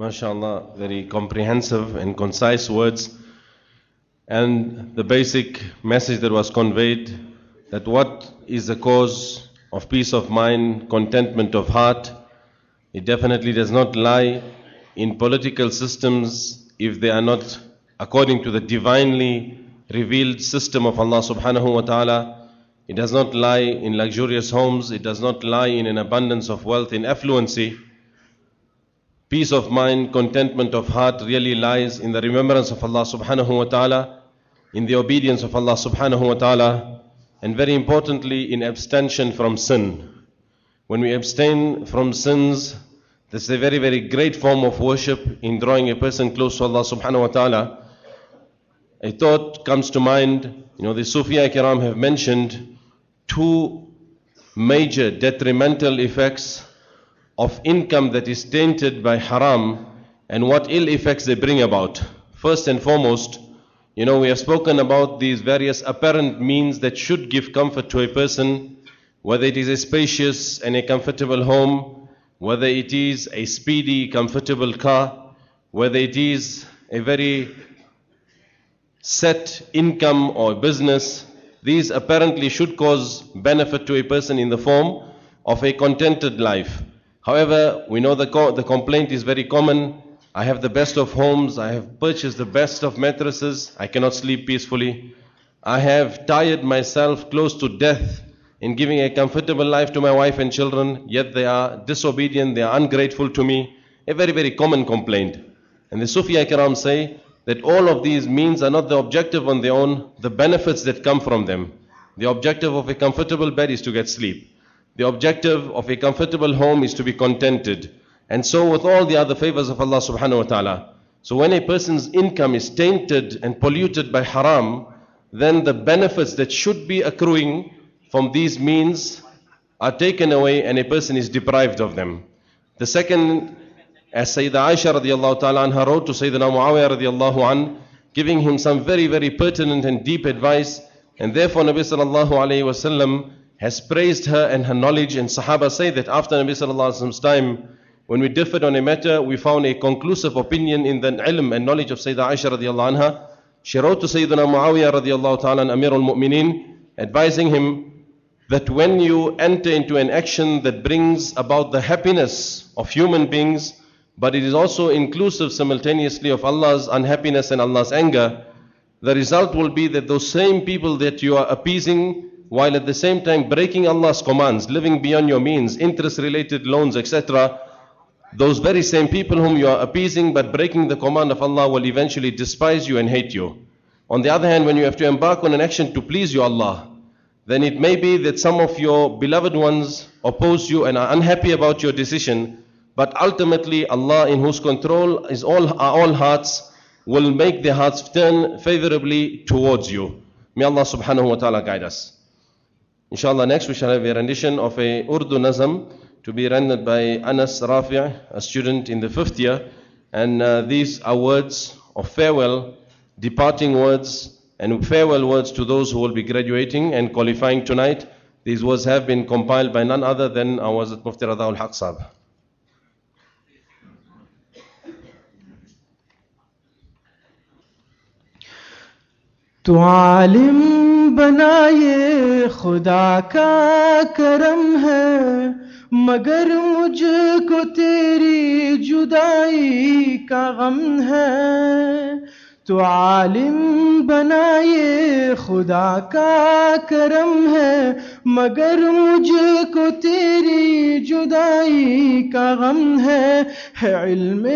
MashaAllah, very comprehensive and concise words. And the basic message that was conveyed that what is the cause of peace of mind, contentment of heart, it definitely does not lie in political systems if they are not according to the divinely revealed system of Allah subhanahu wa ta'ala. It does not lie in luxurious homes, it does not lie in an abundance of wealth, in affluency. Peace of mind, contentment of heart really lies in the remembrance of Allah subhanahu wa ta'ala, in the obedience of Allah subhanahu wa ta'ala, and very importantly in abstention from sin. When we abstain from sins, this is a very, very great form of worship in drawing a person close to Allah subhanahu wa ta'ala. A thought comes to mind, you know, the Sufiya Kiram have mentioned two major detrimental effects of income that is tainted by haram and what ill effects they bring about. First and foremost, you know, we have spoken about these various apparent means that should give comfort to a person, whether it is a spacious and a comfortable home, whether it is a speedy, comfortable car, whether it is a very set income or business, these apparently should cause benefit to a person in the form of a contented life. However, we know the, co- the complaint is very common. I have the best of homes. I have purchased the best of mattresses. I cannot sleep peacefully. I have tired myself close to death in giving a comfortable life to my wife and children, yet they are disobedient, they are ungrateful to me. A very, very common complaint. And the Sufi Kiram say that all of these means are not the objective on their own, the benefits that come from them. The objective of a comfortable bed is to get sleep. The objective of a comfortable home is to be contented. And so with all the other favors of Allah subhanahu wa ta'ala. So when a person's income is tainted and polluted by haram, then the benefits that should be accruing from these means are taken away and a person is deprived of them. The second, as Sayyidah Aisha radiallahu ta'ala anha wrote to Sayyidina Muawiyah radiallahu an, giving him some very, very pertinent and deep advice. And therefore Nabi sallallahu alayhi wasallam has praised her and her knowledge. And Sahaba say that after Nabi Wasallam's time, when we differed on a matter, we found a conclusive opinion in the ilm and knowledge of Sayyidah Aisha radiallahu anha. She wrote to Sayyidina Muawiyah radiallahu ta'ala Amir al-Mu'mineen, advising him that when you enter into an action that brings about the happiness of human beings, but it is also inclusive simultaneously of Allah's unhappiness and Allah's anger, the result will be that those same people that you are appeasing while at the same time breaking Allah's commands, living beyond your means, interest related loans, etc., those very same people whom you are appeasing but breaking the command of Allah will eventually despise you and hate you. On the other hand, when you have to embark on an action to please you, Allah, then it may be that some of your beloved ones oppose you and are unhappy about your decision, but ultimately Allah in whose control is all, are all hearts will make their hearts turn favorably towards you. May Allah subhanahu wa ta'ala guide us. Inshallah, next we shall have a rendition of a Urdu Nazam to be rendered by Anas Rafi', a student in the fifth year. And uh, these are words of farewell, departing words, and farewell words to those who will be graduating and qualifying tonight. These words have been compiled by none other than our Mufti Rada al تو عالم بنا خدا کا کرم ہے، مگر مجھ کو تیری جدائی کا غم ہے۔ تو عالم بنا خدا کا کرم ہے مگر مجھ کو تیری جدائی کا غم ہے ہے علم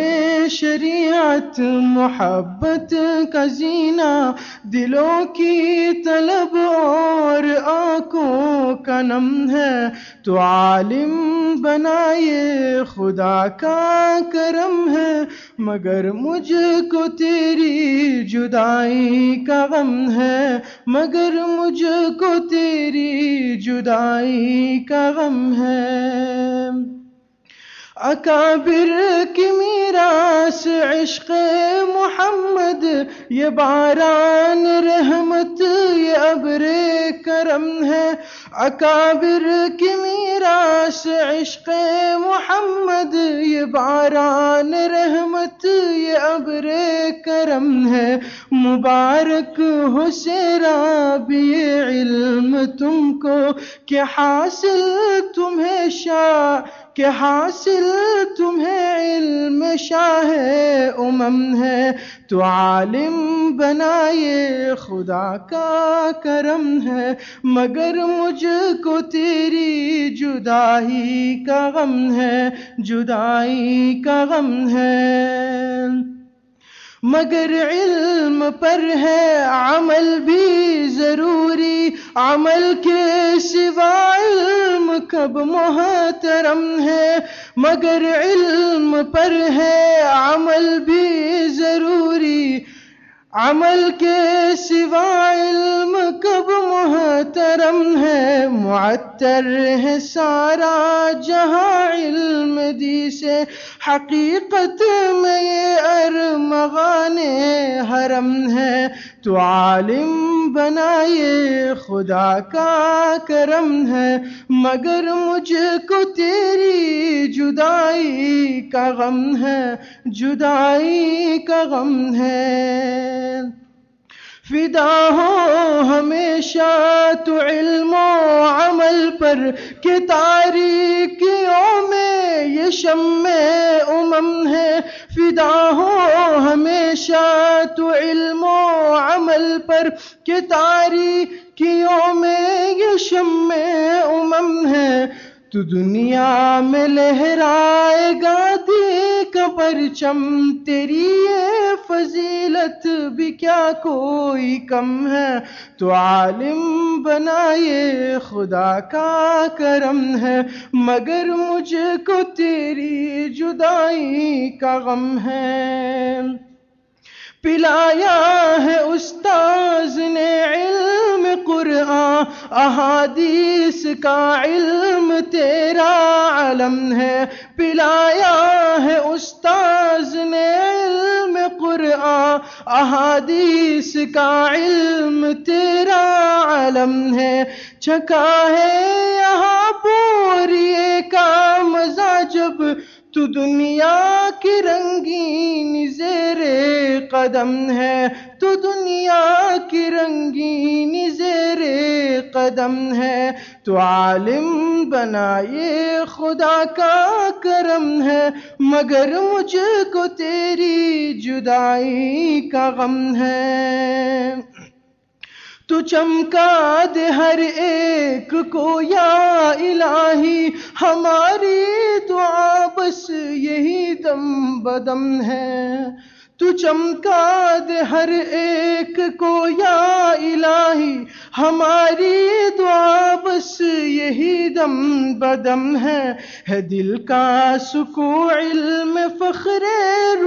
شریعت، محبت کا زینہ، دلوں کی طلب اور آنکھوں کا نم ہے۔ تو عالم بنائے خدا کا کرم ہے، مگر مجھ کو تیری جدائی کا غم ہے۔ مگر مجھ کو تیری جدائی کا غم ہے۔ اکابر کی میراث عشق محمد، یہ باران رحمت، یہ ابر کرم ہے۔ اکابر کی میراس عشق محمد، یہ باران رحمت، یہ ابر کرم ہے۔ مبارک ہو سیراب یہ علم تم کو، کہ حاصل تمہیں شاہ کہ حاصل تمہیں علم شاہ امم ہے، تو عالم بنائے خدا کا کرم ہے، مگر مجھ کو تیری جدائی کا غم ہے، جدائی کا غم ہے۔ مگر علم پر ہے عمل بھی ضروری، عمل کے سوا علم کب محترم ہے؟ مگر علم پر ہے عمل بھی ضروری، عمل کے سوا علم کب محترم ہے؟ معطر ہے سارا جہاں علم دی سے حقیقت میں یہ ارمغان حرم ہے۔ تو عالم بنا یہ خدا کا کرم ہے۔ مگر مجھ کو تیری جدائی کا غم ہے۔ جدائی کا غم ہے۔ فدا ہو ہمیشہ تو علم و عمل پر کہ تاریکیوں میں یہ شم امم ہے۔ فدا ہو ہمیشہ تو علم و عمل پر کہ تاریکیوں میں یہ شم امم ہے۔ تو دنیا میں لہرائے گا دی پرچم تیری یہ فضیلت بھی کیا کوئی کم ہے؟ تو عالم بنا یہ خدا کا کرم ہے، مگر مجھ کو تیری جدائی کا غم ہے۔ پلایا ہے استاذ نے علم قرآن، احادیث کا علم تیرا علم ہے۔ پلایا ہے استاذ نے علم قرآن، احادیث کا علم تیرا علم ہے۔ چھکا ہے یہاں پوری کا مزہ جب تو دنیا کی رنگین زیر قدم ہے، تو دنیا کی رنگین زیر قدم ہے۔ تو عالم بنا یہ خدا کا کرم ہے، مگر مجھ کو تیری جدائی کا غم ہے۔ تو چمکا دے ہر ایک کو، یا الہی، ہماری دعا بس یہی دم بدم ہے۔ تو چمکا دے ہر ایک کو یا الہی، ہماری دعا بس یہی دم بدم ہے۔ ہے دل کا سکو علم، فخر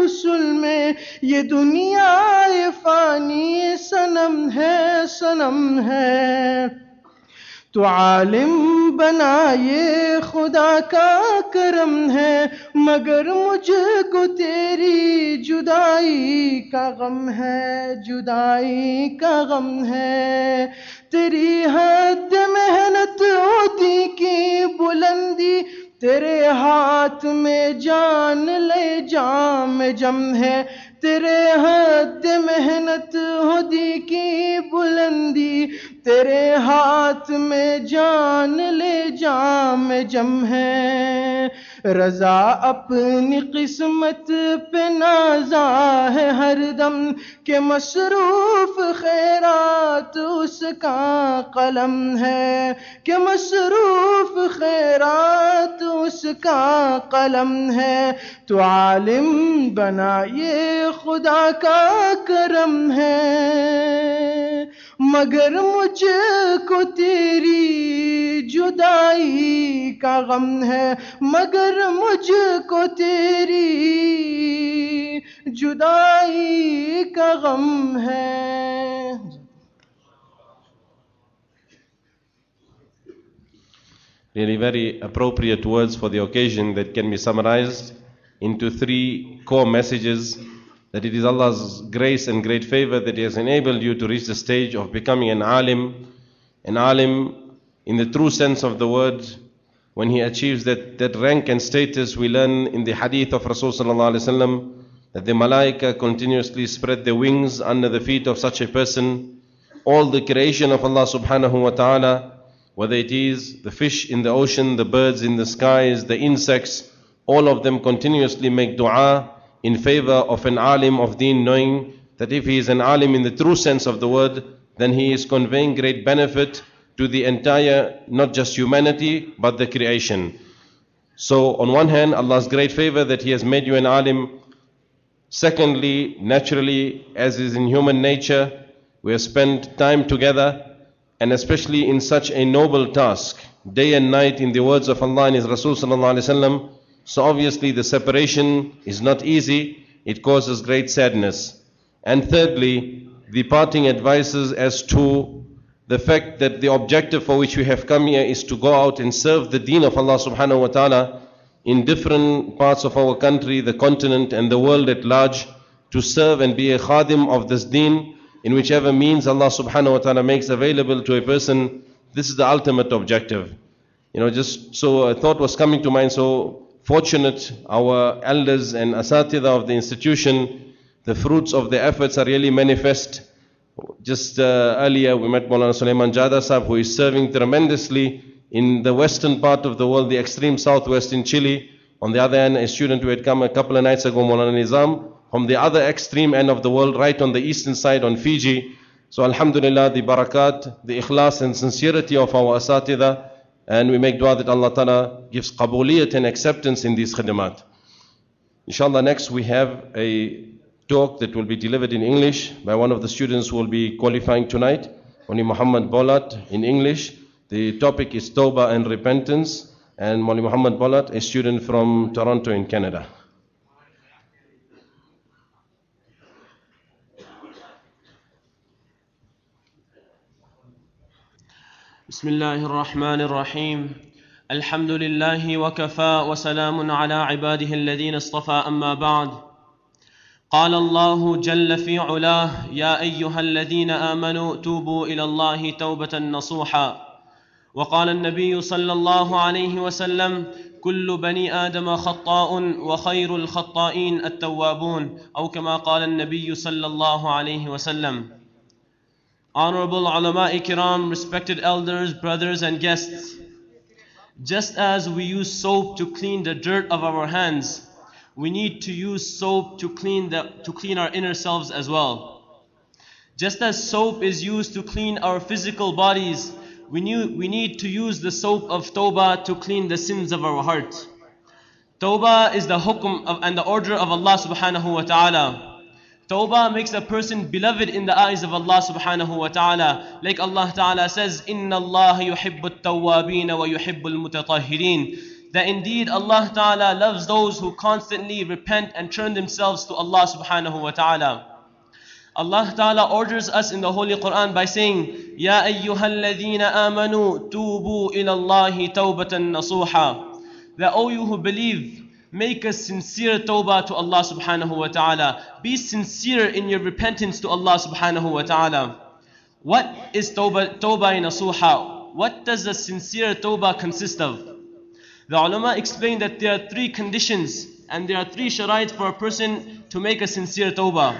رسول میں یہ دنیا فانی صنم ہے صنم ہے۔ تو عالم بنا یہ خدا کا کرم ہے، مگر مجھ کو تیری جدائی کا غم ہے، جدائی کا غم ہے۔ تیری حد محنت ہوتی کی بلندی، تیرے ہاتھ میں جان لے جام جم ہے۔ تیرے ہاتھ محنت ہدی کی بلندی تیرے ہاتھ میں جان لے جام جم ہے۔ رضا اپنی قسمت پہ نازا ہے ہر دم کہ مصروف خیرات اس کا قلم ہے کہ مصروف خیرات اس کا قلم ہے تو عالم بنا یہ خدا کا کرم ہے مگر مجھ کو تیری جدائی کا غم ہے۔ مگر مجھ کو تیری جدائی کا غم ہے۔ Really very appropriate words for the occasion that can be summarise into three three کو that it is Allah's grace and great favor that He has enabled you to reach the stage of becoming an alim. An alim in the true sense of the word, when he achieves that, that rank and status, we learn in the hadith of Rasulullah that the malaika continuously spread their wings under the feet of such a person. All the creation of Allah subhanahu wa ta'ala, whether it is the fish in the ocean, the birds in the skies, the insects, all of them continuously make dua in favor of an alim of deen, knowing that if he is an alim in the true sense of the word, then he is conveying great benefit to the entire, not just humanity, but the creation. So, on one hand, Allah's great favor that He has made you an alim. Secondly, naturally, as is in human nature, we have spent time together, and especially in such a noble task, day and night, in the words of Allah and His Rasul sallallahu alaihi wasallam. So obviously, the separation is not easy. It causes great sadness. And thirdly, the parting advices as to the fact that the objective for which we have come here is to go out and serve the deen of Allah subhanahu wa ta'ala in different parts of our country, the continent and the world at large, to serve and be a khadim of this deen in whichever means Allah subhanahu wa ta'ala makes available to a person. This is the ultimate objective. You know, just so a thought was coming to mind, so fortunate our elders and asatida of the institution, the fruits of their efforts are really manifest just uh, earlier, we met Maulana Sulaiman Jada Sahib, who is serving tremendously in the western part of the world, the extreme southwest in Chile. On the other hand, a student who had come a couple of nights ago, Maulana Nizam, from the other extreme end of the world, right on the eastern side on Fiji. So, Alhamdulillah, the barakat, the ikhlas and sincerity of our asatida, and we make dua that Allah Ta'ala gives qabuliyat and acceptance in these khidmat. Inshallah, next we have a talk that will be delivered in English by one of the students who will be qualifying tonight, Moni Muhammad Bolat in English. The topic is Tawbah and Repentance, and Moni Muhammad Bolat, a student from Toronto in Canada. بسم الله الرحمن الرحيم. الحمد لله وكفى وسلام على عباده الذين اصطفى أما بعد. قال الله جل في علاه يا أيها الذين آمنوا توبوا إلى الله توبة نصوحا. وقال النبي صلى الله عليه وسلم كل بني آدم خطاء وخير الخطائين التوابون. أو كما قال النبي صلى الله عليه وسلم Honorable ulama ikram, respected elders, brothers and guests, just as we use soap to clean the dirt of our hands, we need to use soap to clean, the, to clean our inner selves as well. Just as soap is used to clean our physical bodies, we, we need to use the soap of Tawbah to clean the sins of our heart. Tawbah is the hukm of, and the order of Allah subhanahu wa ta'ala. Tawbah makes a person beloved in the eyes of Allah subhanahu wa ta'ala. Like Allah ta'ala says, إِنَّ اللَّهَ يُحِبُّ التَّوَّابِينَ وَيُحِبُّ الْمُتَطَهِّرِينَ That indeed Allah ta'ala loves those who constantly repent and turn themselves to Allah subhanahu wa ta'ala. Allah ta'ala orders us in the Holy Quran by saying, يَا أَيُّهَا الَّذِينَ آمَنُوا تُوبُوا إِلَى اللَّهِ تَوْبَةً نَصُوحًا That all you who believe, make a sincere tawbah to Allah subhanahu wa ta'ala. Be sincere in your repentance to Allah subhanahu wa ta'ala. What is tawbah, tawbah nasuha? What does a sincere tawbah consist of? The ulama explain that there are three conditions and there are three sharites for a person to make a sincere tawbah.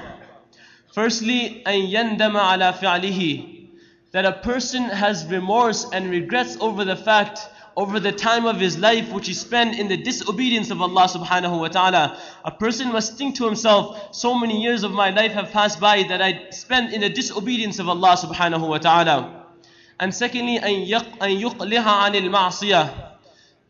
Firstly, أن يندم على فعله that a person has remorse and regrets over the fact over the time of his life which he spent in the disobedience of Allah subhanahu wa ta'ala. A person must think to himself, so many years of my life have passed by that I spent in the disobedience of Allah subhanahu wa ta'ala. And secondly, أن يقلها عن المعصية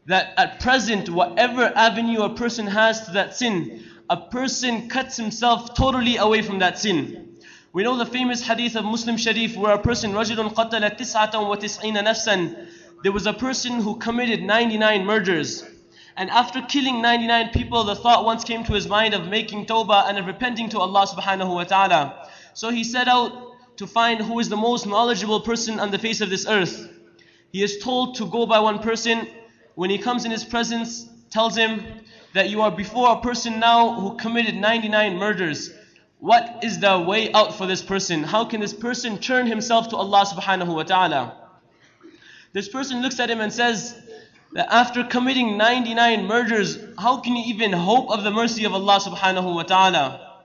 that at present, whatever avenue a person has to that sin, a person cuts himself totally away from that sin. We know the famous hadith of Muslim Sharif where a person, رجل قتل تسعة وتسعين نفسا there was a person who committed 99 murders. And after killing 99 people, the thought once came to his mind of making tawbah and of repenting to Allah subhanahu wa ta'ala. So he set out to find who is the most knowledgeable person on the face of this earth. He is told to go by one person. When he comes in his presence, tells him that you are before a person now who committed 99 murders. What is the way out for this person? How can this person turn himself to Allah subhanahu wa ta'ala? This person looks at him and says that after committing 99 murders, how can you even hope of the mercy of Allah subhanahu wa ta'ala?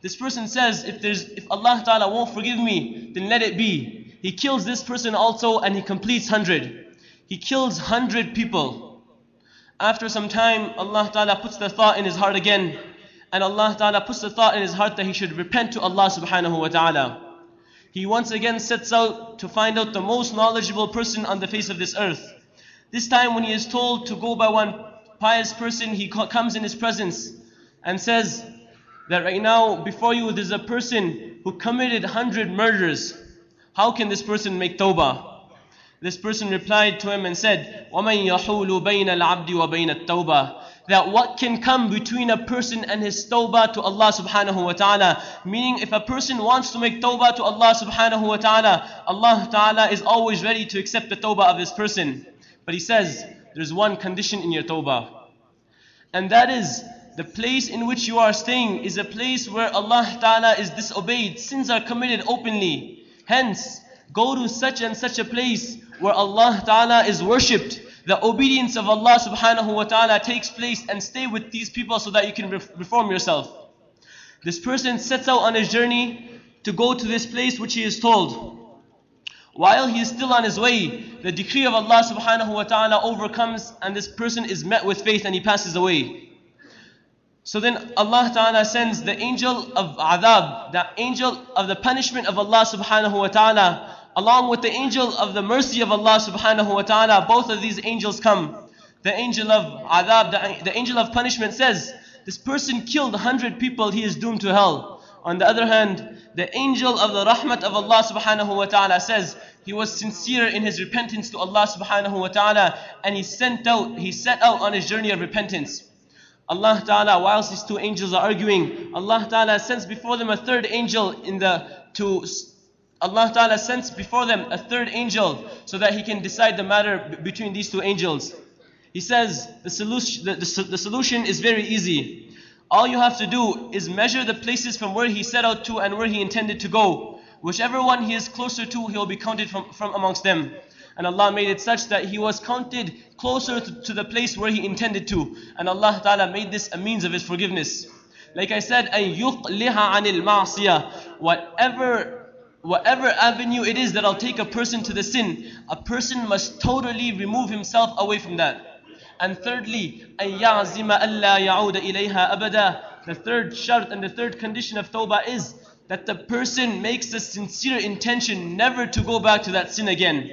This person says, if there's if Allah Ta'ala won't forgive me, then let it be. He kills this person also and he completes 100. He kills 100 people. After some time, Allah Ta'ala puts the thought in his heart again. And Allah Ta'ala puts the thought in his heart that he should repent to Allah Subhanahu wa Ta'ala He once again sets out to find out the most knowledgeable person on the face of this earth. This time when he is told to go by one pious person, he co- comes in his presence and says that right now before you there's a person who committed 100 murders. How can this person make tawbah? This person replied to him and said, وَمَنْ يَحُولُ بَيْنَ الْعَبْدِ وَبَيْنَ التَّوْبَةِ that what can come between a person and his tawbah to Allah subhanahu wa ta'ala. Meaning if a person wants to make tawbah to Allah subhanahu wa ta'ala, Allah ta'ala is always ready to accept the tawbah of this person. But he says, there's one condition in your tawbah. And that is, the place in which you are staying is a place where Allah ta'ala is disobeyed. Sins are committed openly. Hence, go to such and such a place where Allah ta'ala is worshipped. The obedience of Allah subhanahu wa ta'ala takes place and stay with these people so that you can reform yourself. This person sets out on his journey to go to this place which he is told. While he is still on his way, the decree of Allah subhanahu wa ta'ala overcomes and this person is met with faith and he passes away. So then Allah Ta'ala sends the angel of adab, the angel of the punishment of Allah Subhanahu wa Ta'ala, along with the angel of the mercy of Allah Subhanahu wa Ta'ala. Both of these angels come. The angel of adab, the, the angel of punishment says, This person killed 100 people, he is doomed to hell. On the other hand, the angel of the rahmat of Allah Subhanahu wa Ta'ala says, he was sincere in his repentance to Allah subhanahu wa ta'ala and he sent out, he set out on his journey of repentance. Allah Ta'ala, whilst these two angels are arguing, Allah Ta'ala sends before them a third angel in the to Allah Ta'ala sends before them a third angel so that he can decide the matter between these two angels. He says the solution, the, the, the solution is very easy. All you have to do is measure the places from where he set out to and where he intended to go. Whichever one he is closer to, he will be counted from, from amongst them. And Allah made it such that he was counted closer to, to the place where he intended to. And Allah Ta'ala made this a means of his forgiveness. Like I said, أَن يُقْلِهَ عَنِ الْمَعْصِيَةِ Whatever whatever avenue it is that'll take a person to the sin, a person must totally remove himself away from that. And thirdly, أن يعزم ألا يعود إليها أبدا. The third shart and the third condition of tawbah is that the person makes a sincere intention never to go back to that sin again.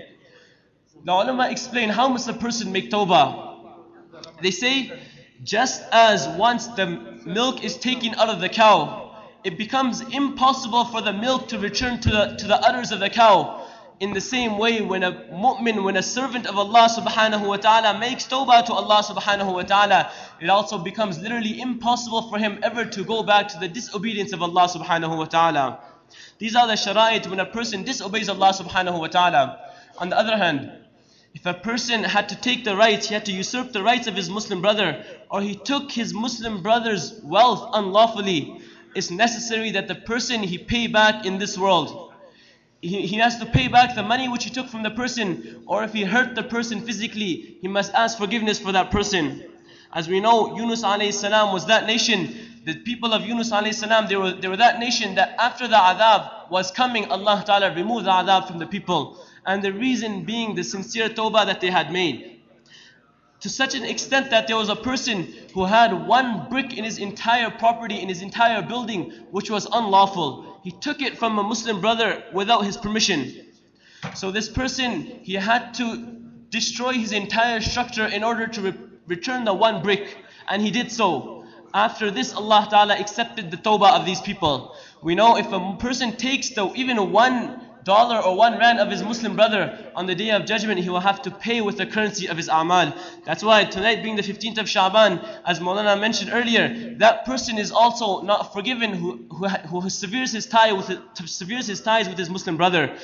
The ulama explain how must a person make tawbah. They say, just as once the milk is taken out of the cow, it becomes impossible for the milk to return to the, to the udders of the cow. In the same way, when a mu'min, when a servant of Allah subhanahu wa ta'ala makes tawbah to Allah subhanahu wa ta'ala, it also becomes literally impossible for him ever to go back to the disobedience of Allah subhanahu wa ta'ala. These are the shara'it when a person disobeys Allah subhanahu wa ta'ala. On the other hand, if a person had to take the rights, he had to usurp the rights of his Muslim brother, or he took his Muslim brother's wealth unlawfully, it's necessary that the person he pay back in this world. He, he has to pay back the money which he took from the person, or if he hurt the person physically, he must ask forgiveness for that person. As we know, Yunus alayhi salam was that nation. The people of Yunus alayhi salam, they were, they were that nation that after the adab was coming, Allah Ta'ala removed the adab from the people and the reason being the sincere tawbah that they had made. To such an extent that there was a person who had one brick in his entire property, in his entire building, which was unlawful. He took it from a Muslim brother without his permission. So this person, he had to destroy his entire structure in order to re return the one brick. And he did so. After this, Allah Ta'ala accepted the tawbah of these people. We know if a person takes the, even one dollar or one rand of his Muslim brother, on the day of judgment, he will have to pay with the currency of his amal. That's why tonight being the 15th of Shaban, as Maulana mentioned earlier, that person is also not forgiven who, who, who severes his tie with severes his ties with his Muslim brother.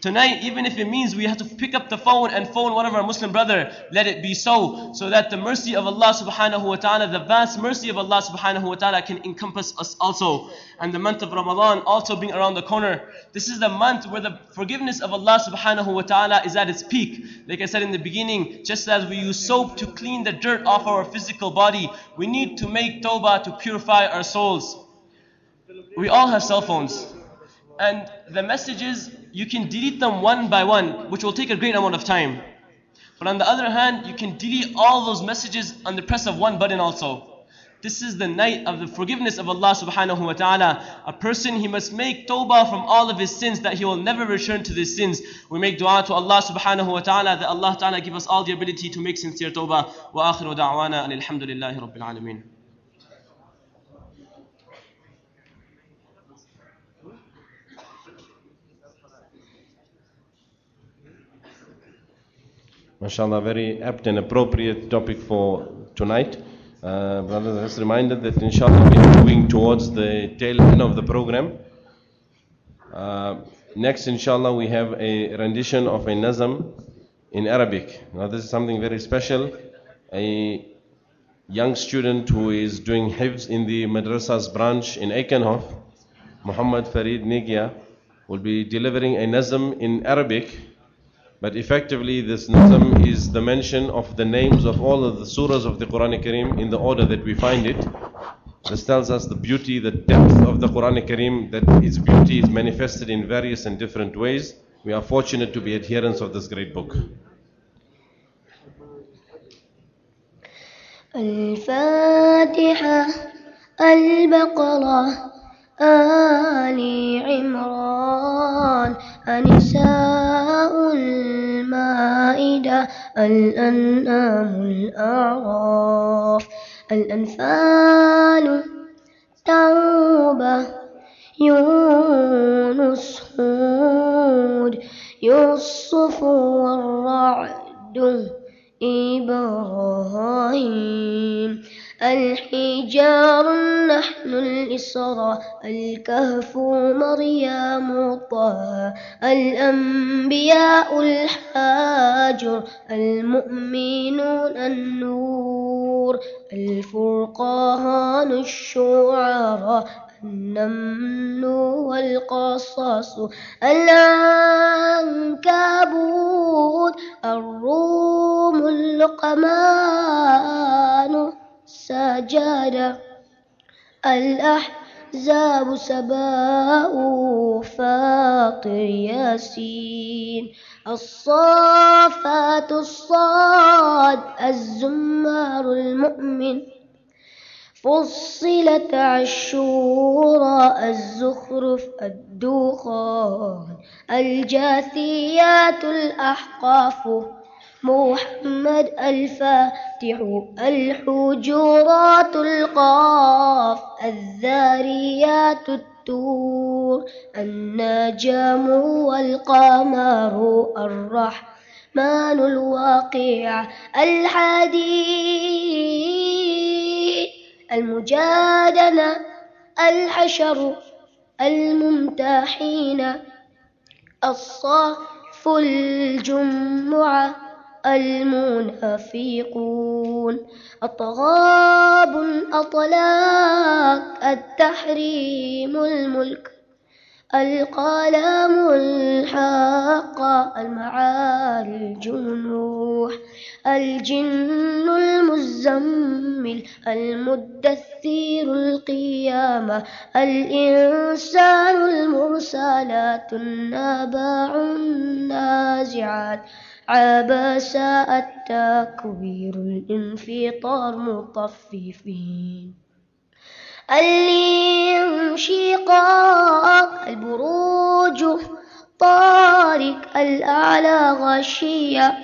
Tonight, even if it means we have to pick up the phone and phone one of our Muslim brother, let it be so, so that the mercy of Allah subhanahu wa ta'ala, the vast mercy of Allah subhanahu wa ta'ala can encompass us also. And the month of Ramadan also being around the corner. This is the month where the forgiveness of Allah subhanahu wa ta'ala is at its peak. Like I said in the beginning, just as we use soap to clean the dirt off our physical body, we need to make tawbah to purify our souls. We all have cell phones. And the messages, you can delete them one by one, which will take a great amount of time. But on the other hand, you can delete all those messages on the press of one button also. This is the night of the forgiveness of Allah subhanahu wa ta'ala. A person, he must make tawbah from all of his sins that he will never return to these sins. We make dua to Allah subhanahu wa ta'ala that Allah ta'ala give us all the ability to make sincere tawbah. Wa akhiru da'wana alhamdulillahi rabbil alameen. MashaAllah, very apt and appropriate topic for tonight. Uh, brothers, just reminded that inshallah we are moving towards the tail end of the program. Uh, next, inshallah, we have a rendition of a nazam in Arabic. Now, this is something very special. A young student who is doing hifz in the madrasa's branch in Aikenhof, Muhammad Farid Nigia, will be delivering a nazam in Arabic. But effectively, this nazam is the mention of the names of all of the surahs of the Quran Kareem in the order that we find it. This tells us the beauty, the depth of the Quran Kareem, that its beauty is manifested in various and different ways. We are fortunate to be adherents of this great book. الفاتحة البقرة آل عمران النساء المائدة الأنعام الأعراف الأنفال توبة يونس هود يوسف والرعد إبراهيم. الحجار نحن الإسراء الكهف مريم طه الأنبياء الحاجر المؤمنون النور الفرقان الشعراء النمل والقصص العنكبوت الروم اللقمان سجادة الأحزاب سباء فاطر ياسين. الصافات الصاد الزمار المؤمن. فصلت عالشورى الزخرف الدخان. الجاثيات الأحقاف محمد الفاتح الحجرات القاف الذاريات التور النجم والقمر الرحمن الواقع الحديد المجادلة الحشر الممتحين الصف الجمعة. المنافقون. الطغاب الأطلاق التحريم الملك. القلم الحق المعارج نوح الجن المزمل المدثر القيامة الإنسان المرسلات النبع النازعات. عبس التكوير الانفطار مطففين. الانشقاق البروج طارق الأعلى غشية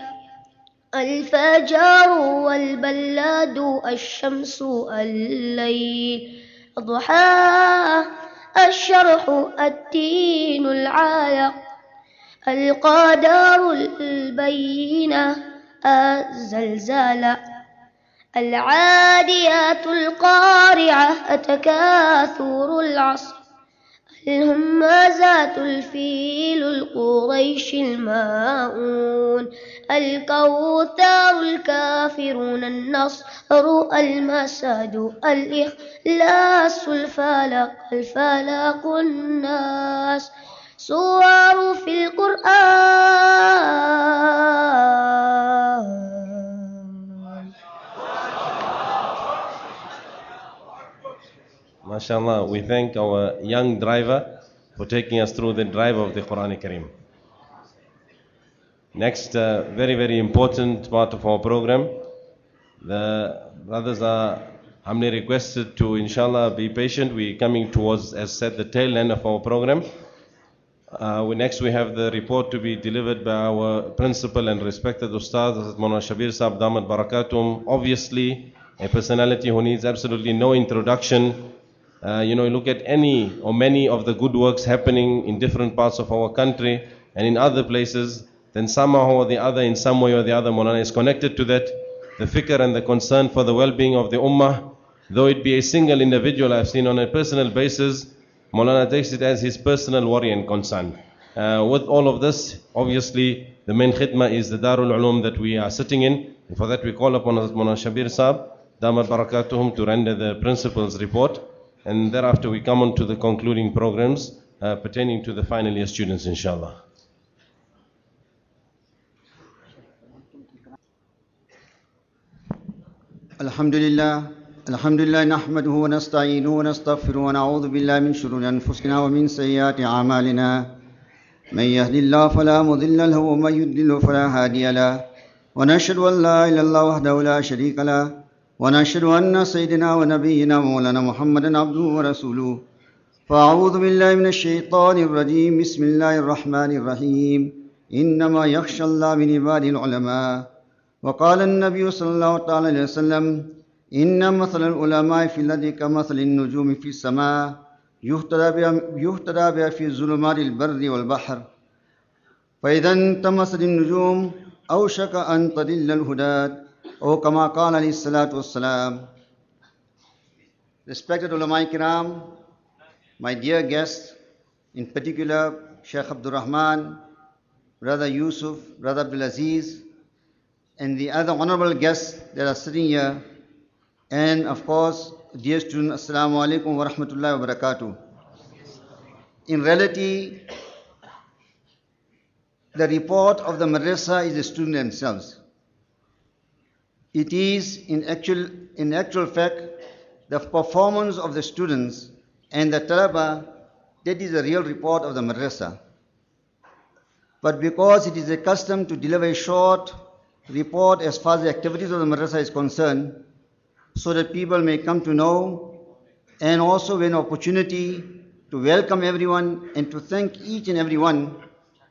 الفجر والبلاد الشمس الليل الضحى الشرح التين العالق. القدر البينة الزلزال العاديات القارعة التكاثر العصر الهمازات الفيل القريش الماؤون الكوثر الكافرون النصر المساد الإخلاص الفلق الفلق الناس. صور في القرآن MashaAllah, we thank our young driver for taking us through the drive of the Quran Kareem. Next, uh, very, very important part of our program. The brothers are humbly requested to, inshallah, be patient. We're coming towards, as said, the tail end of our program. Uh, we, next, we have the report to be delivered by our principal and respected Ustad, Mona Shabir Saab Damat Barakatum. Obviously, a personality who needs absolutely no introduction. Uh, you know, look at any or many of the good works happening in different parts of our country and in other places, then somehow or the other, in some way or the other, Molana is connected to that. The fikr and the concern for the well-being of the ummah, though it be a single individual I've seen on a personal basis, Maulana takes it as his personal worry and concern. Uh, with all of this, obviously, the main khidmah is the Darul Ulum that we are sitting in. For that, we call upon Maulana Shabir Saab, Damat Barakatuhum, to render the principal's report. And thereafter, we come on to the concluding programs uh, pertaining to the final year students, inshallah. Alhamdulillah. الحمد لله نحمده ونستعينه ونستغفره ونعوذ بالله من شرور أنفسنا ومن سيئات أعمالنا. من يهد الله فلا مضل له ومن يضلل فلا هادي له. ونشهد أن لا إله إلا الله وحده لا شريك له. ونشهد أن سيدنا ونبينا مولانا محمدا عبده ورسوله. فأعوذ بالله من الشيطان الرجيم. بسم الله الرحمن الرحيم. إنما يخشى الله من عباده العلماء. وقال النبي صلى الله عليه وسلم إن مثل العلماء في الذي كمثل النجوم في السماء يهتدى بها في ظلمات البر والبحر فإذا انتمست النجوم أوشك أن تضل Allahdad O kama qala alayhi salatu wassalam. Respected ulama kiram, my dear guests, in particular Sheikh Abdul Rahman, Brother Yusuf, Brother Abdul Aziz, and the other honorable guests that are sitting here, and of course, dear students, Assalamu alaikum wa rahmatullahi wa barakatuh. In reality, the report of the madrasa is the students themselves. It is in actual, in actual fact the performance of the students and the talaba that is the real report of the madrasa. But because it is a custom to deliver a short report as far as the activities of the madrasa is concerned, so that people may come to know and also an opportunity to welcome everyone and to thank each and every one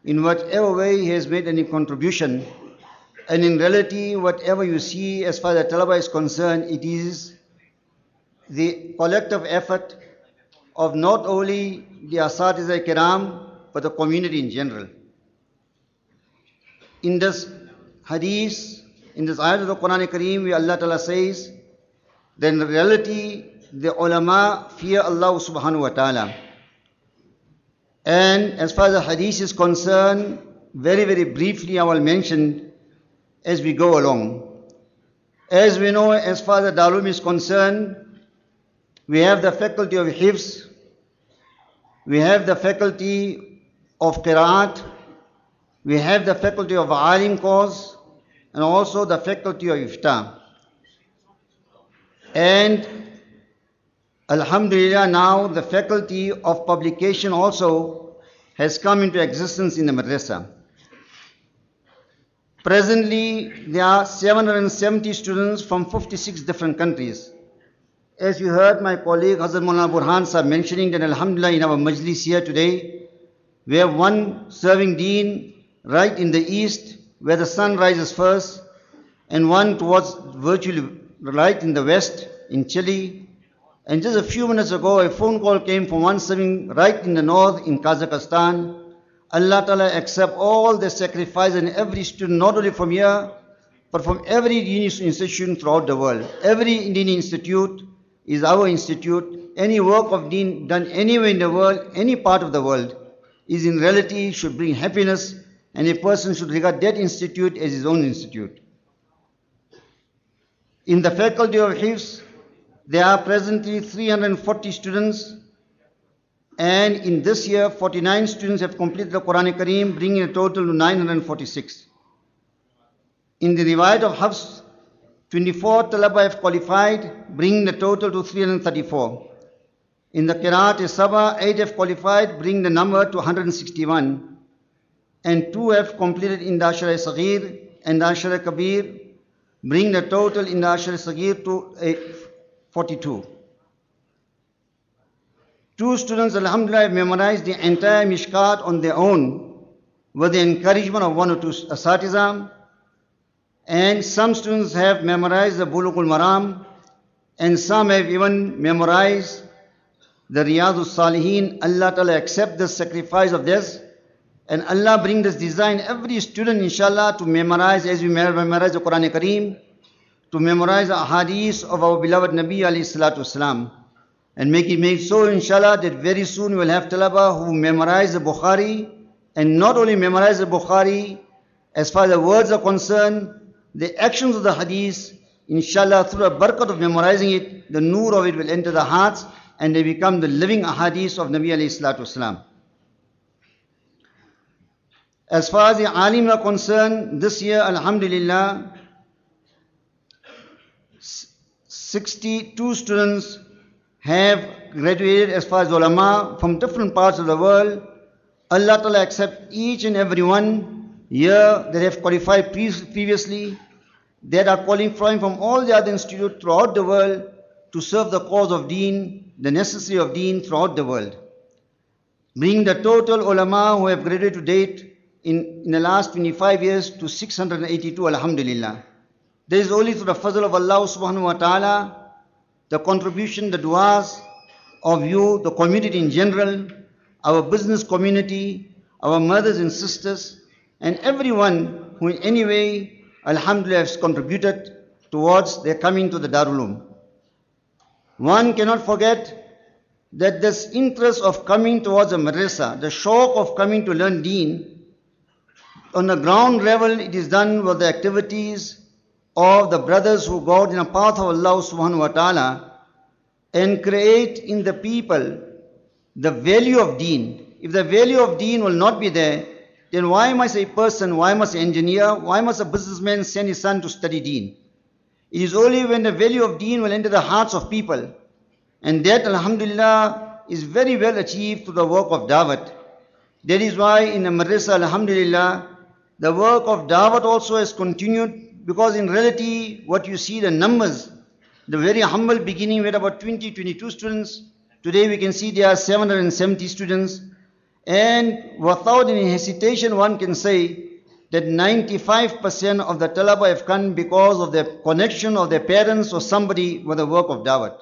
in whatever way he has made any contribution and in reality, whatever you see as far as the Talaba is concerned, it is the collective effort of not only the Asatiza Kiram, but the community in general. In this hadith, in this ayat of the Quran Kareem, where Allah Ta'ala says, then reality, the ulama fear Allah subhanahu wa ta'ala. And as far as the hadith is concerned, very, very briefly I will mention as we go along. As we know, as far as the Dalum is concerned, we have the faculty of Hifz, we have the faculty of Qiraat, we have the faculty of Alim course, and also the faculty of Ifta. And Alhamdulillah, now the faculty of publication also has come into existence in the madrasa. Presently, there are 770 students from 56 different countries. As you heard my colleague Hazrat Mullah Burhan Sahib mentioning that Alhamdulillah in our majlis here today, we have one serving deen right in the east where the sun rises first and one towards virtually right in the west in Chile. And just a few minutes ago, a phone call came from one serving right in the north in Kazakhstan. Allah Ta'ala accept all the sacrifice and every student, not only from here, but from every institution throughout the world. Every Indian institute is our institute, any work of deen done anywhere in the world, any part of the world, is in reality should bring happiness and a person should regard that institute as his own institute. In the faculty of Hifz, there are presently 340 students and in this year 49 students have completed the Quran Kareem bringing a total to 946. In the Riwayat of Hafs, 24 Talaba have qualified bringing the total to 334. In the Qiraat Saba, 8 have qualified bringing the number to 161 and 2 have completed in the Ashara Saghir and the Ashara Kabir bringing the total in the Ashara Saghir to eh, 42. Two students, Alhamdulillah, have memorized the entire Mishkat on their own with the encouragement of one or two asatiza. And some students have memorized the Bulughul Maram, and some have even memorized the Riyadus Salihin. Allah Ta'ala accept the sacrifice of this. And Allah bring this design every student, inshallah, to memorize as we memorize the Quran Kareem, to memorize the hadith of our beloved Nabi alayhi salatu wasalam and make it make so inshallah that very soon we will have talaba who memorize the Bukhari and not only memorize the Bukhari as far as the words are concerned the actions of the hadith inshallah through the barakat of memorizing it the nur of it will enter the hearts and they become the living ahadith of Nabi alayhi salatu wasalam as far as the alim are concerned this year alhamdulillah 62 students have graduated as far as ulama from different parts of the world. Allah Ta'ala accept each and every one here that have qualified pre- previously, that are qualifying from all the other institutes throughout the world to serve the cause of deen, the necessity of deen throughout the world. Bringing the total ulama who have graduated to date in, in the last 25 years to 682, alhamdulillah. There is only through the fazl of Allah subhanahu wa ta'ala the contribution, the du'as of you, the community in general, our business community, our mothers and sisters, and everyone who in any way, alhamdulillah, has contributed towards their coming to the Darulum. One cannot forget that this interest of coming towards a madrasa, the shock of coming to learn deen, on the ground level it is done with the activities of the brothers who go out in the path of Allah subhanahu wa ta'ala and create in the people the value of deen. If the value of deen will not be there, then why must a person, why must an engineer, why must a businessman send his son to study deen? It is only when the value of deen will enter the hearts of people. And that, alhamdulillah, is very well achieved through the work of Dawat. That is why in the madrasa, alhamdulillah, the work of Dawat also has continued because in reality, what you see, the numbers, the very humble beginning, we had about 20, 22 students. Today we can see there are 770 students. And without any hesitation, one can say that 95% of the talaba have come because of the connection of their parents or somebody with the work of Dawat.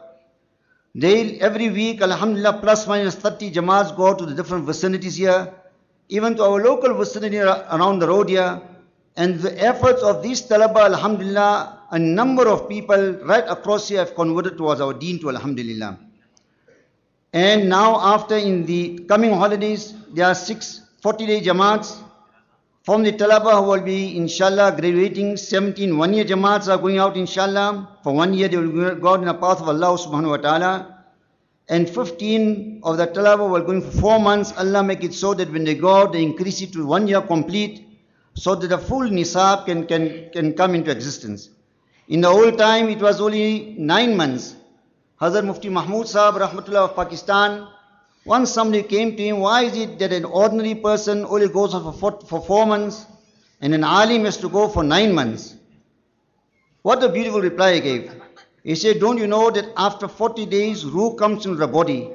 They, every week, Alhamdulillah, plus minus 30 Jamaats go to the different vicinities here, even to our local vicinity around the road here. And the efforts of these talaba, alhamdulillah, a number of people right across here have converted towards our deen to alhamdulillah. And now after in the coming holidays, there are six 40-day jamaats from the talaba who will be inshallah graduating. 17 one-year jamaats are going out inshallah. For one year they will go out in the path of Allah subhanahu wa ta'ala. And 15 of the talaba were going for four months. Allah make it so that when they go out, they increase it to one year complete so that the full nisab can, can, can come into existence. In the old time, it was only nine months. Hazrat Mufti Mahmud Sahib, Rahmatullah of Pakistan, once somebody came to him, why is it that an ordinary person only goes for four, for four months and an alim has to go for nine months? What a beautiful reply he gave. He said, don't you know that after 40 days, ruh comes into the body.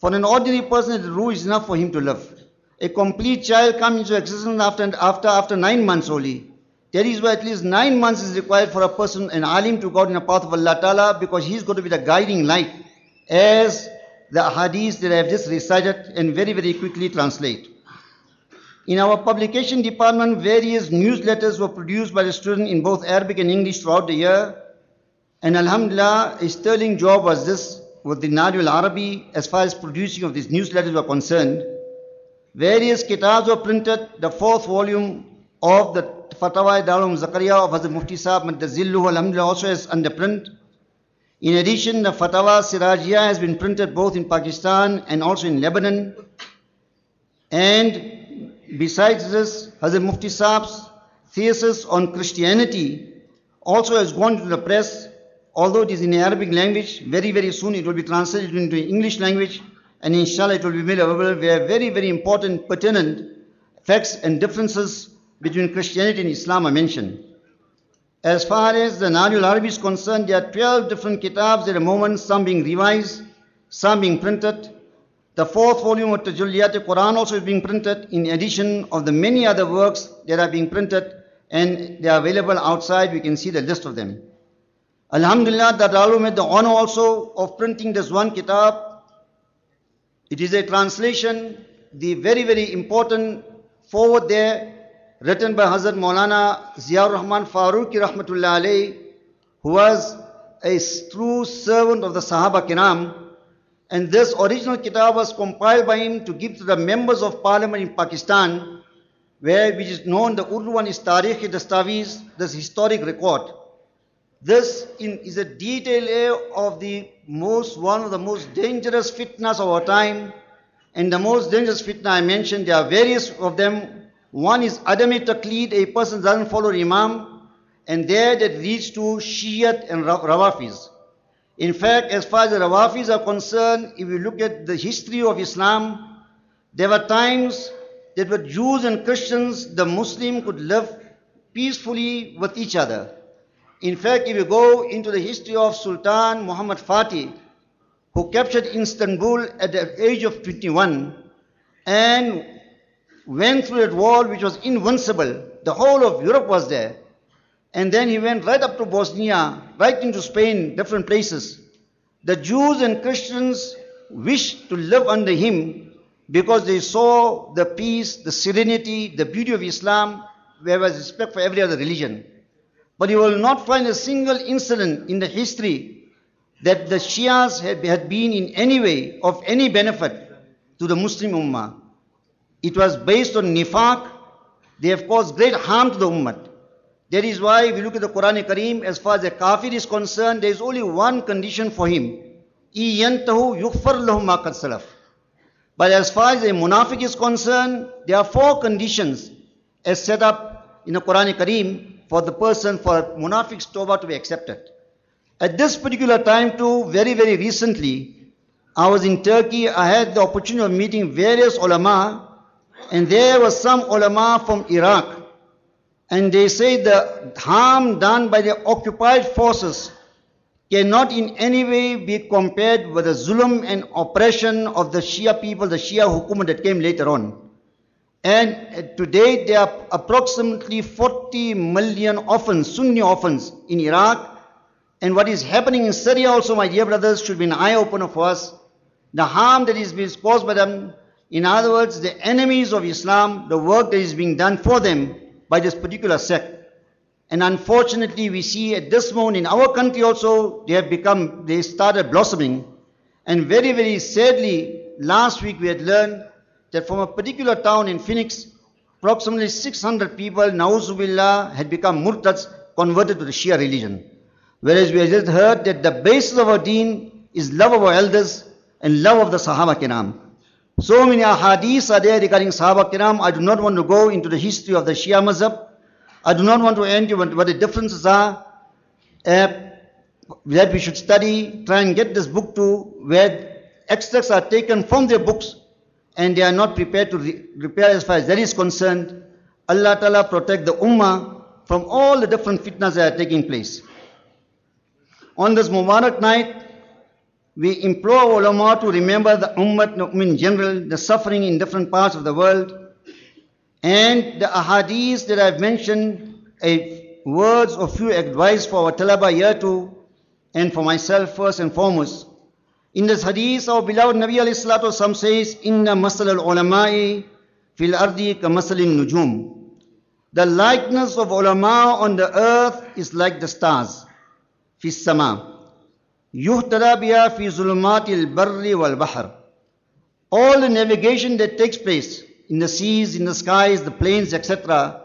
For an ordinary person, the ruh is enough for him to live. A complete child comes into existence after, after, after nine months only. That is why at least nine months is required for a person, an alim, to go in the path of Allah Ta'ala because he's going to be the guiding light as the hadith that I have just recited and very, very quickly translate. In our publication department, various newsletters were produced by the student in both Arabic and English throughout the year. And Alhamdulillah, a sterling job was this with the Nadu al-Arabi as far as producing of these newsletters were concerned. Various kitabs were printed. The fourth volume of the Fatwa Dalum Zakaria of Hazrat Mufti Sahib Madazillu Alhamdulillah also is under print. In addition, the Fatwa Sirajia has been printed both in Pakistan and also in Lebanon. And besides this, Hazrat Mufti Sahib's thesis on Christianity also has gone to the press, although it is in Arabic language. Very, very soon it will be translated into English language, and inshallah it will be made available where very, very important, pertinent facts and differences between Christianity and Islam are mentioned. As far as the Nadul Arabi is concerned, there are 12 different kitabs at the moment, some being revised, some being printed. The fourth volume of Tajulliyat Quran also is being printed, in addition of the many other works that are being printed, and they are available outside. We can see the list of them. Alhamdulillah, that had the honor also of printing this one kitab. It is a translation, the very, very important forward there written by Hazrat Maulana Ziaur Rahman Farooqi Rahmatullah alayhi, who was a true servant of the Sahaba Kiram. And this original kitab was compiled by him to give to the members of parliament in Pakistan, where which is known the Urdu one is Tariq Dastaviz, this historic record. This in, is a detail of the most one of the most dangerous fitnas of our time. And the most dangerous fitna I mentioned, there are various of them one is Adami Taqleed, a person doesn't follow Imam, and there that leads to Shiat and Rawafis. In fact, as far as the Rawafis are concerned, if you look at the history of Islam, there were times that with Jews and Christians, the Muslim could live peacefully with each other. In fact, if you go into the history of Sultan Muhammad Fatih, who captured Istanbul at the age of 21, and went through that wall which was invincible. The whole of Europe was there. And then he went right up to Bosnia, right into Spain, different places. The Jews and Christians wished to live under him because they saw the peace, the serenity, the beauty of Islam, where was respect for every other religion. But you will not find a single incident in the history that the Shias had, been in any way of any benefit to the Muslim Ummah. It was based on nifaq. They have caused great harm to the ummah. That is why if you look at the Quran Kareem, as far as the kafir is concerned, there is only one condition for him. But as far as the munafiq is concerned, there are four conditions as set up in the Quran Kareem for the person, for munafiq's tawbah to be accepted. At this particular time too, very, very recently, I was in Turkey, I had the opportunity of meeting various ulama and there was some ulama from Iraq. And they say the harm done by the occupied forces cannot in any way be compared with the zulm and oppression of the Shia people, the Shia hukumah that came later on. And today there are approximately 40 million orphans, Sunni orphans in Iraq. And what is happening in Syria also, my dear brothers, should be an eye opener for us. The harm that is being caused by them in other words, the enemies of Islam, the work that is being done for them by this particular sect. And unfortunately, we see at this moment in our country also, they have become, they started blossoming. And very, very sadly, last week we had learned that from a particular town in Phoenix, approximately 600 people, Nauzubillah, had become murtads, converted to the Shia religion. Whereas we have just heard that the basis of our deen is love of our elders and love of the Sahaba Kiram. So many hadiths are there regarding Sahaba Kiram. I do not want to go into the history of the Shia Mazhab. I do not want to end what, what the differences are uh, that we should study, try and get this book to where extracts are taken from their books and they are not prepared to re- repair as far as that is concerned. Allah Ta'ala protect the Ummah from all the different fitnas that are taking place. On this Mubarak night, we implore ulama to remember the ummah in general, the suffering in different parts of the world, and the ahadith that I've mentioned, a words of few advice for our talaba here too, and for myself first and foremost. In this hadith, our beloved Nabi alayhi salatu wasalam says, Inna masal al ulama'i fil ardi ka masalin nujum. The likeness of ulama on the earth is like the stars. Fi sama. Yuhtada biya fi zulumatil barri wal bahar. All the navigation that takes place in the seas, in the skies, the plains, etc.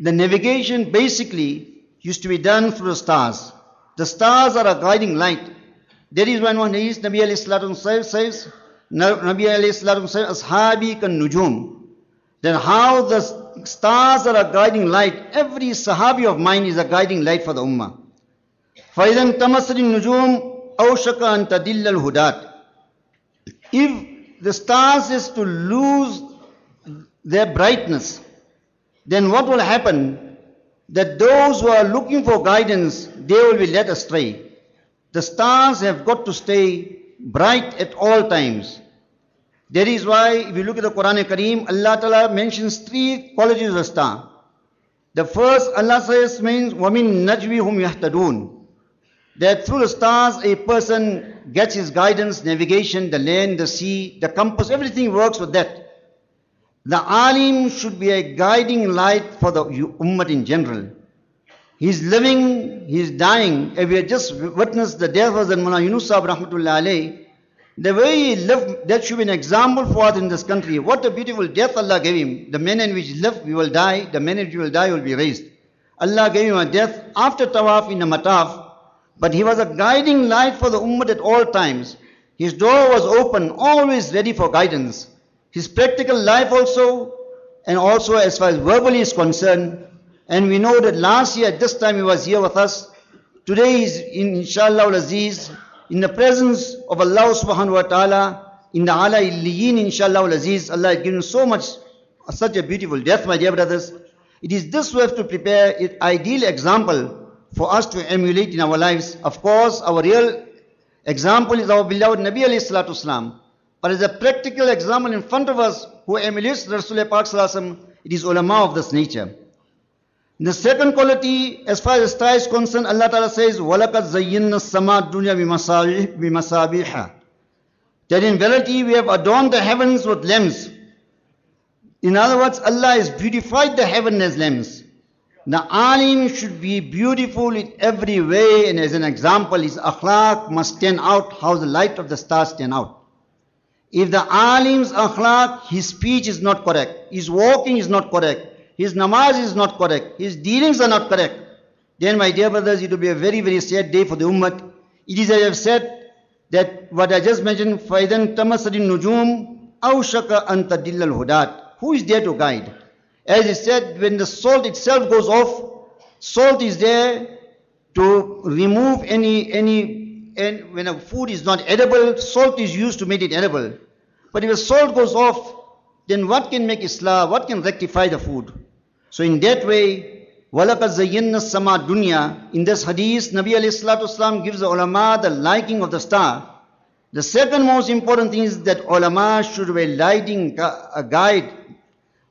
The navigation basically used to be done through the stars. The stars are a guiding light. That is when one is Nabi alayhi salatu says, says Nabi alayhi salatu says, Ashabi kan nujum. Then how the stars are a guiding light. Every Sahabi of mine is a guiding light for the Ummah. فَإِذَا انْتَمَسَتِ النُّجُومُ أَوْشَكَ أَن تَدِلَّ الْهُدَاتِ If the stars is to lose their brightness, then what will happen? That those who are looking for guidance, they will be led astray. The stars have got to stay bright at all times. That is why, if you look at the Quran Kareem, Allah Ta'ala mentions three qualities of the star. The first, Allah says, means, وَمِن نَجْوِهُمْ يَهْتَدُونَ That through the stars, a person gets his guidance, navigation, the land, the sea, the compass, everything works with that. The alim should be a guiding light for the ummah in general. He's living, he's dying. And we just witnessed the death of the Mullah Yunus Rahmatullah alayh. The way he lived, that should be an example for us in this country. What a beautiful death Allah gave him. The men in which he lived, we will die. The men in which will die will be raised. Allah gave him a death after tawaf in the mataf. But he was a guiding light for the ummah at all times. His door was open, always ready for guidance. His practical life also, and also as far as verbally is concerned. And we know that last year at this time he was here with us. Today is in inshallah al-aziz, in the presence of Allah subhanahu wa ta'ala, in the ala illiyin inshallah al-aziz, Allah has given so much, such a beautiful death my dear brothers. It is this have to prepare an ideal example for us to emulate in our lives. Of course, our real example is our beloved Nabi alayhi salatu wasalam. But as a practical example in front of us who emulates Rasulullah Pak it is ulama of this nature. The second quality, as far as star is concerned, Allah Ta'ala says, وَلَقَدْ زَيِّنَّا السَّمَاءَ الدُّنْيَا بِمَصَابِيحَ That in reality we have adorned the heavens with lamps. In other words, Allah has beautified the heaven as lamps. The alim should be beautiful in every way and as an example, his akhlaq must stand out how the light of the stars stand out. If the alim's akhlaq, his speech is not correct, his walking is not correct, his namaz is not correct, his dealings are not correct, then my dear brothers, it will be a very, very sad day for the ummah. It is as I have said that what I just mentioned, فَإِذَنْ تَمَسَدِ النُّجُومِ أَوْشَكَ أَن تَدِلَّ الْهُدَاتِ Who is there to guide? As it said, when the salt itself goes off, salt is there to remove any, any, and when a food is not edible, salt is used to make it edible. But if the salt goes off, then what can make Islah, what can rectify the food? So in that way, وَلَقَدْ زَيِّنَّا السَّمَا dunya. In this hadith, Nabi alayhi salatu wasalam gives the ulama the liking of the star. The second most important thing is that ulama should be lighting a guide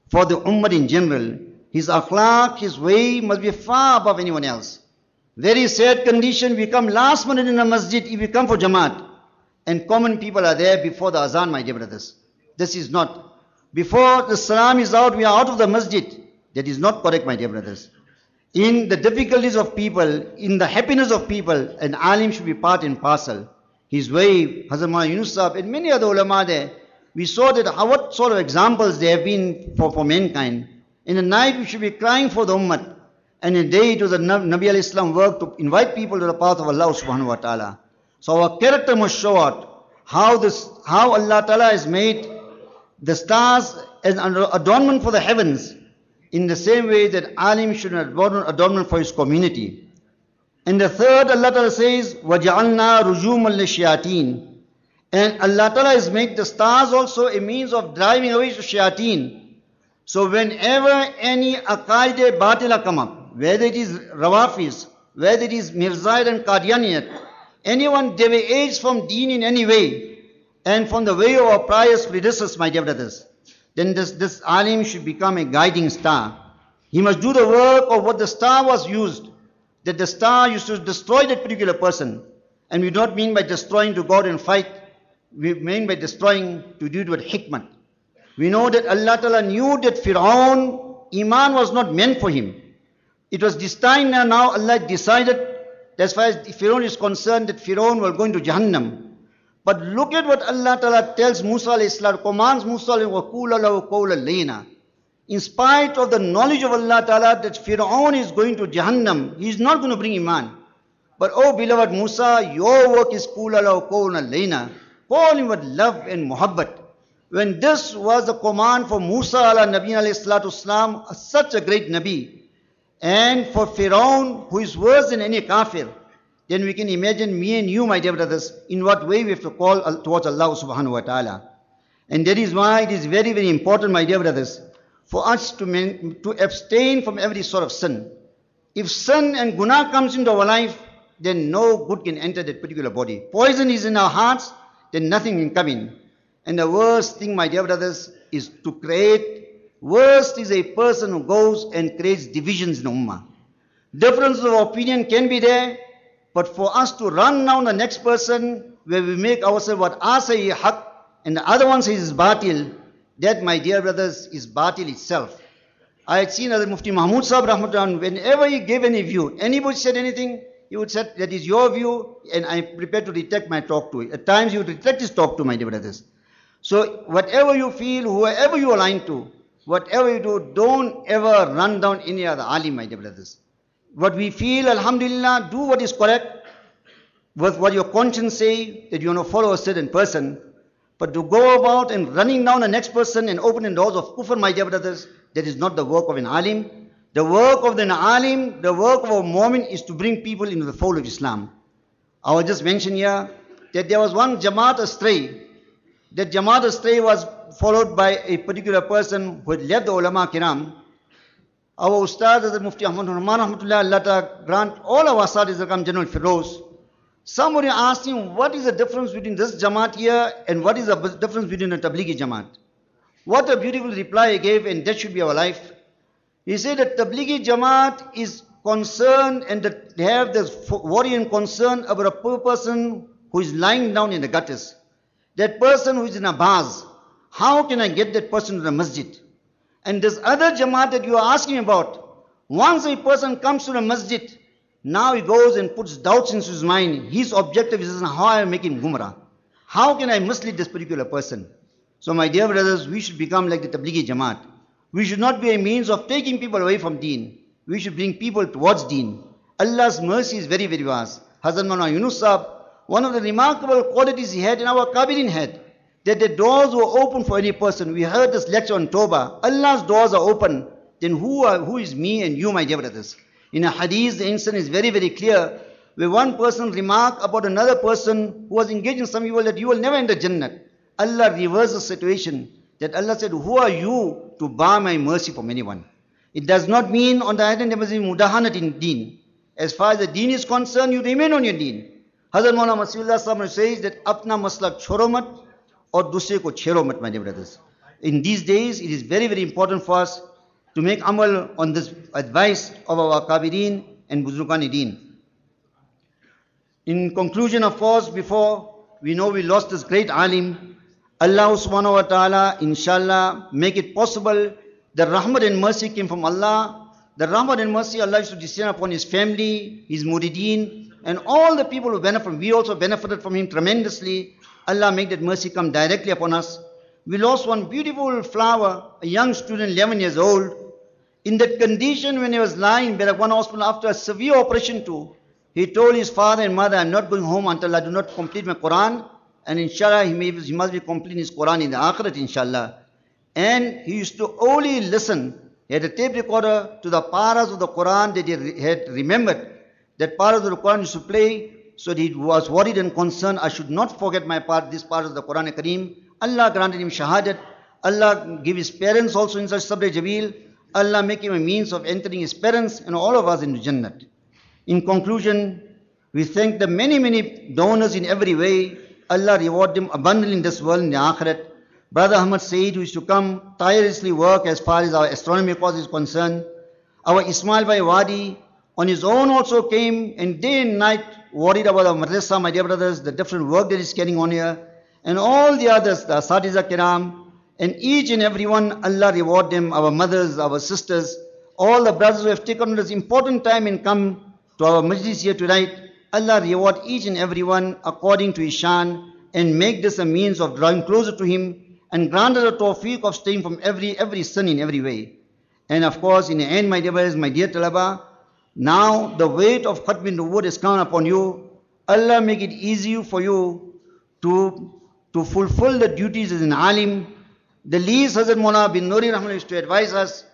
for the ummah in general. His akhlaq, his way must be far above anyone else. Very sad condition, we come last minute in a masjid if we come for Jamaat. And common people are there before the azan, my dear brothers. This is not. Before the salam is out, we are out of the masjid. That is not correct, my dear brothers. In the difficulties of people, in the happiness of people, an alim should be part and parcel. His way, Hazrat Yunus Sahib, and many other ulama there, we saw that how, what sort of examples they have been for, for mankind. In the night we should be crying for the ummah. And in the day it was the Nabi al-Islam work to invite people to the path of Allah subhanahu wa ta'ala. So our character must show out how this, how Allah ta'ala has made the stars as an adornment for the heavens in the same way that alim should have adornment for his community. And the third, Allah Ta'ala says, وَجَعَلْنَا رُجُومًا لِشْيَاتِينَ And Allah Ta'ala has made the stars also a means of driving away the shayateen. So whenever any aqaide batila come up, whether it is Rawafis, whether it is Mirzaiyat and Qadianiyat, anyone deviates from deen in any way, and from the way of our pious predecessors, my dear brothers, then this, this alim should become a guiding star. He must do the work of what the star was used, that the star used to destroy that particular person. And we don't mean by destroying to go out and fight, we mean by destroying to do it with hikmah. We know that Allah Ta'ala knew that Fir'aun, Iman was not meant for him. It was destined and now Allah decided as far as Fir'aun is concerned, that Fir'aun will go into Jahannam. But look at what Allah Ta'ala tells Musa alayhi commands Musa alayhi. In spite of the knowledge of Allah Ta'ala that Fir'aun is going to Jahannam, he is not going to bring Iman. But oh beloved Musa, your work is qawlan layna. Call him with love and muhabbat. When this was the command for Musa ala Nabi alayhi salatu salam, such a great Nabi, and for Fir'aun, who is worse than any kafir, then we can imagine me and you, my dear brothers, in what way we have to call towards Allah subhanahu wa ta'ala. And that is why it is very, very important, my dear brothers, for us to, to abstain from every sort of sin. If sin and guna comes into our life, then no good can enter that particular body. Poison is in our hearts, then nothing can come in. And the worst thing, my dear brothers, is to create, worst is a person who goes and creates divisions in ummah. Differences of opinion can be there, but for us to run down the next person where we make ourselves what I say haq and the other one says is batil, that my dear brothers is batil itself. I had seen other Mufti Mahmud Sahib Rahmatullah, whenever he gave any view, anybody said anything, he would say that is your view and I am prepared to retract my talk to it. At times he would retract his talk to my dear brothers. So whatever you feel, whoever you align to, whatever you do, don't ever run down any other alim, my dear brothers. What we feel, alhamdulillah, do what is correct. With what your conscience say, that you want to follow a certain person. But to go about and running down the next person and opening doors of kufr, my dear brothers, that is not the work of an alim. The work of an alim, the work of a mu'min is to bring people into the fold of Islam. I will just mention here that there was one Jamaat astray. That Jamaat astray was followed by a particular person who had left the ulama kiram. Our Ustad, the Mufti Ahmad Rahman Rahmatullah, Allah grant all our Asad come General Firoz. Somebody asked him, what is the difference between this Jamaat here and what is the difference between the Tablighi Jamaat? What a beautiful reply he gave and that should be our life. He said that Tablighi Jamaat is concerned and that they have this worry and concern about a poor person who is lying down in the gutters. That person who is in a baz, how can I get that person to the masjid? And this other Jamaat that you are asking about, once a person comes to the masjid, now he goes and puts doubts into his mind. His objective is how I make him. How can I mislead this particular person? So my dear brothers, we should become like the Tablighi Jamaat. We should not be a means of taking people away from deen. We should bring people towards deen. Allah's mercy is very, very vast. Hazrat Mana Yunus one of the remarkable qualities he had in our Kabirin had, that the doors were open for any person. We heard this lecture on Toba. Allah's doors are open. Then who, are, who is me and you, my dear brothers? In a hadith, the incident is very, very clear, where one person remarked about another person who was engaged in some evil that you will never enter Jannah. Allah reversed the situation. That Allah said, Who are you to bar my mercy from anyone? It does not mean on the hand there must be mudahanat in deen. As far as the deen is concerned, you remain on your deen. Hazrat Maulana Masihullah says that apna masla choro mat ko chero mat, my dear brothers. In these days, it is very, very important for us to make amal on this advice of our kabirin and buzurgani deen. In conclusion, of course, before we know we lost this great alim, Allah subhanahu wa ta'ala, inshallah, make it possible the rahmat and mercy came from Allah. The rahmat and mercy Allah used to descend upon his family, his murideen, and all the people who benefit from. We also benefited from him tremendously. Allah make that mercy come directly upon us. We lost one beautiful flower, a young student, 11 years old. In that condition, when he was lying in Barak one hospital after a severe operation too, he told his father and mother, I'm not going home until I do not complete my Quran. And inshallah, he, may, he must be completing his Quran in the Akhirat, inshallah. And he used to only listen. He had a tape recorder to the paras of the Quran that he had remembered. That paras of the Quran used to play. So he was worried and concerned, I should not forget my part, this part of the Quran Kareem. Allah granted him shahadat. Allah give his parents also in such sabr jamil. Allah make him a means of entering his parents and all of us into Jannah. In conclusion, we thank the many, many donors in every way. Allah reward them abundantly in this world and the Akhirat. Brother Ahmad Said, who is to come tirelessly work as far as our astronomy course is concerned. Our Ismail Bhai Wadi, on his own also came and day and night worried about our madrasa, my dear brothers, the different work that is getting on here. And all the others, the Asatiza Kiram, and each and every one, Allah reward them, our mothers, our sisters, all the brothers who have taken this important time and come to our majlis here tonight. Allah reward each and every one according to his shan and make this a means of drawing closer to him and grant us the tawfiq of staying from every, every sin in every way. And of course, in the end, my dear brothers, my dear Talaba, now the weight of Khatmin Nubuwwat is come upon you. Allah make it easy for you to, to fulfill the duties as an alim. The least Hazrat Mona bin Nuri Rahman used to advise us,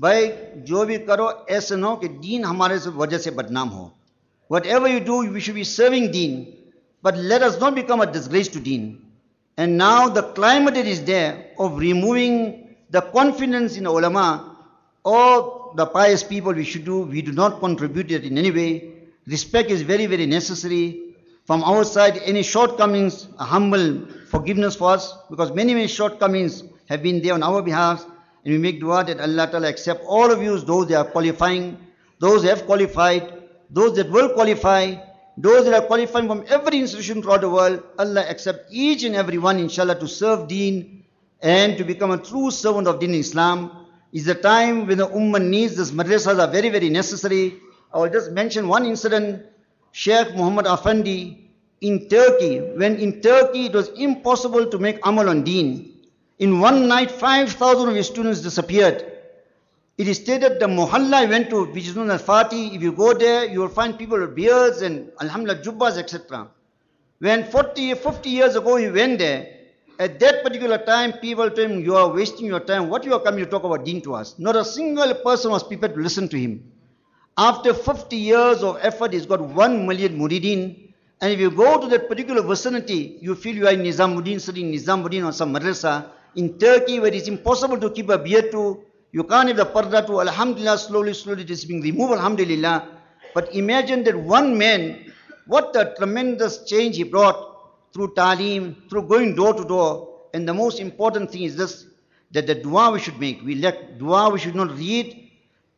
भाई जो भी करो ऐसे न हो कि दीन हमारे से वजह से बदनाम हो Whatever you do, we should be serving deen. But let us not become a disgrace to deen. And now the climate that is there of removing the confidence in the or the pious people we should do, we do not contribute it in any way. Respect is very, very necessary. From our side, any shortcomings, a humble forgiveness for us, because many, many shortcomings have been there on our behalf. And we make dua that Allah Ta'ala accept all of you, those that are qualifying, those who have qualified, those that will qualify, those that are qualifying from every institution throughout the world, Allah accept each and every one, inshallah, to serve deen and to become a true servant of deen Islam. Is the time when the ummah needs this madrasas are very, very necessary. I will just mention one incident. Sheikh Muhammad Afandi in Turkey, when in Turkey it was impossible to make amal on deen. In one night, 5,000 of his students disappeared. It is stated the mohalla I went to, which is known as Fati, if you go there, you will find people with beards and alhamdulillah jubbas, etc. When 40, 50 years ago he went there, at that particular time, people told him, you are wasting your time. What you are coming to talk about deen to us? Not a single person was prepared to listen to him. After 50 years of effort, he's got 1 million muridin. And if you go to that particular vicinity, you feel you are in Nizamuddin, sitting in Nizamuddin or some madrasa. In Turkey, where it's impossible to keep a beard to, you can't have the parda to, alhamdulillah, slowly, slowly it is being removed, alhamdulillah. But imagine that one man, what a tremendous change he brought through talim, through going door to door. And the most important thing is this, that the dua we should make. We let dua we should not read.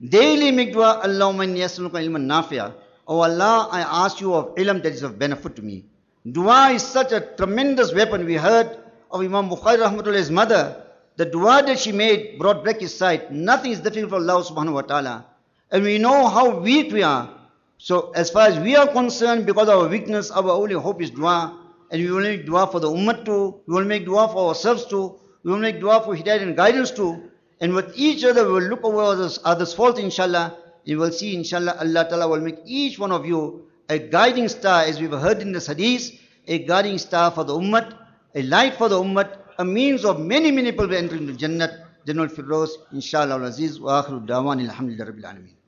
Daily make dua, Allahumma inni as'aluka ilman nafi'a. Oh Allah, I ask you of ilm that is of benefit to me. Dua is such a tremendous weapon. We heard of Imam Bukhari Rahmatullah's mother. The dua that she made brought back his sight. Nothing is difficult for Allah subhanahu wa ta'ala. And we know how weak we are. So as far as we are concerned, because of our weakness, our only hope is dua. And we will make dua for the ummah too. We will make dua for ourselves too. We will make dua for hidayah and guidance too. And with each other, we will look over others, others' fault, inshallah. You will see, inshallah, Allah Ta'ala will make each one of you a guiding star, as we've heard in the hadith, a guiding star for the ummah, a light for the ummah, a means of many, many people entering the Jannat, Jannal Firdaus, inshallah al-Aziz, wa akhiru dawan, alhamdulillah, rabbil alameen.